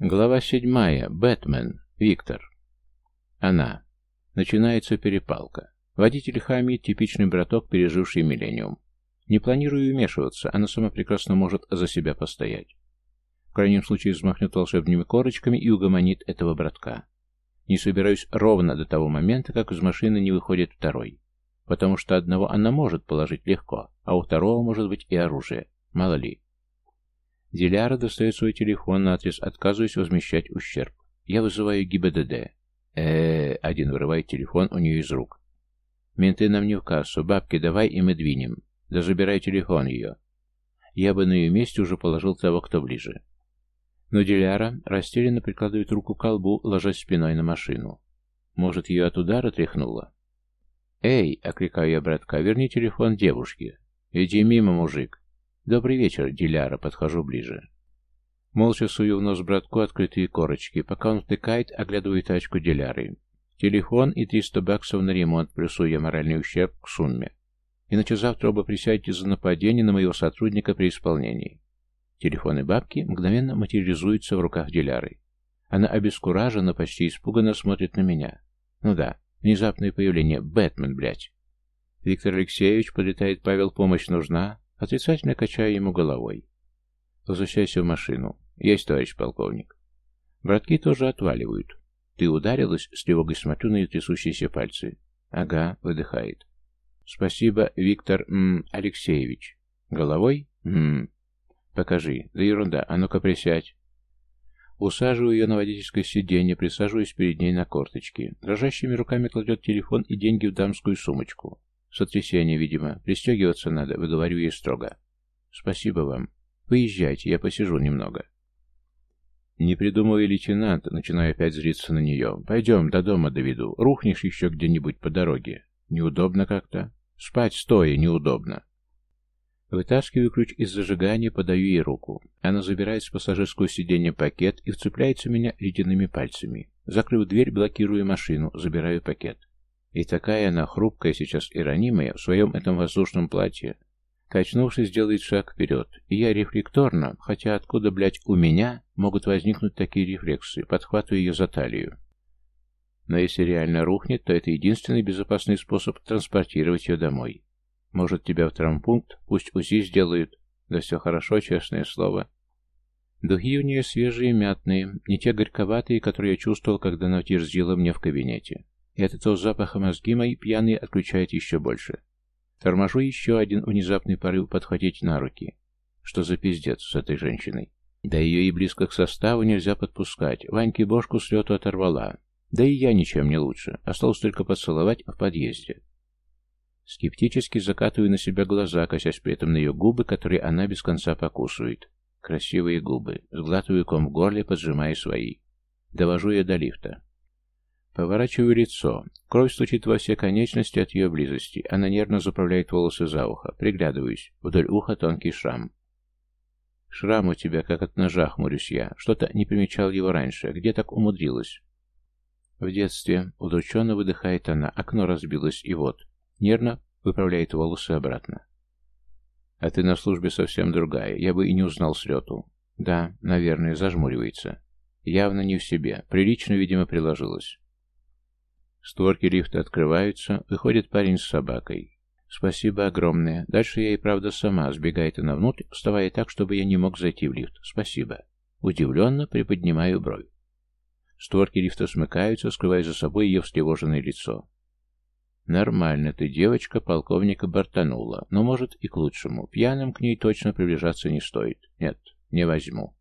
Глава седьмая. Бэтмен. Виктор. Она. Начинается перепалка. Водитель Хамид – типичный браток, переживший миллениум. Не планирую вмешиваться, она сама прекрасно может за себя постоять. В крайнем случае взмахнет волшебными корочками и угомонит этого братка. Не собираюсь ровно до того момента, как из машины не выходит второй. Потому что одного она может положить легко, а у второго может быть и оружие. Мало ли. Диляра достает свой телефон на адрес, отказываясь возмещать ущерб. Я вызываю ГИБДД. э, один вырывает телефон у нее из рук. Менты нам не в кассу. Бабки давай, и мы двинем. Да забирай телефон ее. Я бы на ее месте уже положил того, кто ближе. Но Диляра растерянно прикладывает руку к колбу, ложась спиной на машину. Может, ее от удара тряхнуло? «Эй!» — окликаю я братка. «Верни телефон девушке». «Иди мимо, мужик!» «Добрый вечер, Диляра», подхожу ближе. Молча сую в нос братку открытые корочки. Пока он втыкает, оглядываю тачку Диляры. Телефон и 300 баксов на ремонт, плюсую я моральный ущерб к сумме. Иначе завтра оба присядете за нападение на моего сотрудника при исполнении. Телефон и бабки мгновенно материализуются в руках Диляры. Она обескуражена, почти испуганно смотрит на меня. Ну да, внезапное появление. Бэтмен, блядь. Виктор Алексеевич, подлетает Павел, помощь нужна. Отрицательно качаю ему головой. Возвращайся в машину. Есть, товарищ полковник. Братки тоже отваливают. Ты ударилась? С тревогой смотрю на ее трясущиеся пальцы. Ага, выдыхает. Спасибо, Виктор м, Алексеевич. Головой? М. Покажи. Да ерунда. А ну-ка присядь. Усаживаю ее на водительское сиденье, присаживаюсь перед ней на корточки. Дрожащими руками кладет телефон и деньги в дамскую сумочку. Сотрясение, видимо. Пристегиваться надо, выговорю ей строго. Спасибо вам. Поезжайте, я посижу немного. Не придумывай, лейтенант, начинаю опять злиться на нее. Пойдем, до дома доведу. Рухнешь еще где-нибудь по дороге. Неудобно как-то. Спать стоя неудобно. Вытаскиваю ключ из зажигания, подаю ей руку. Она забирает с пассажирского сиденья пакет и вцепляется в меня ледяными пальцами. Закрыв дверь, блокирую машину, забираю пакет. И такая она хрупкая сейчас и ранимая в своем этом воздушном платье. Качнувшись, делает шаг вперед, и я рефлекторно, хотя откуда, блядь, у меня могут возникнуть такие рефлексы, подхватываю ее за талию. Но если реально рухнет, то это единственный безопасный способ транспортировать ее домой. Может, тебя в травмпункт, пусть УЗИ сделают. Да все хорошо, честное слово. Духи у нее свежие, мятные, не те горьковатые, которые я чувствовал, когда она утвердила мне в кабинете. И от этого запаха мозги мои пьяные отключают еще больше. Торможу еще один внезапный порыв подхватить на руки. Что за пиздец с этой женщиной? Да ее и близко к составу нельзя подпускать. Ваньке бошку с лету оторвала. Да и я ничем не лучше. Осталось только поцеловать в подъезде. Скептически закатываю на себя глаза, косясь при этом на ее губы, которые она без конца покусывает. Красивые губы. Сглатываю ком в горле, поджимая свои. Довожу ее до лифта. Поворачиваю лицо. Кровь стучит во все конечности от ее близости. Она нервно заправляет волосы за ухо. Приглядываюсь. Вдоль уха тонкий шрам. Шрам у тебя, как от ножа, хмурюсь я. Что-то не примечал его раньше. Где так умудрилась? В детстве. Удрученно выдыхает она. Окно разбилось, и вот. Нервно выправляет волосы обратно. А ты на службе совсем другая. Я бы и не узнал с лету. Да, наверное, зажмуривается. Явно не в себе. Прилично, видимо, приложилась. Створки лифта открываются, выходит парень с собакой. Спасибо огромное. Дальше я и правда сама, сбегает она внутрь, вставая так, чтобы я не мог зайти в лифт. Спасибо. Удивленно приподнимаю бровь. Створки лифта смыкаются, скрывая за собой ее встревоженное лицо. Нормально ты, девочка, полковника бортанула, но, может, и к лучшему. Пьяным к ней точно приближаться не стоит. Нет, не возьму.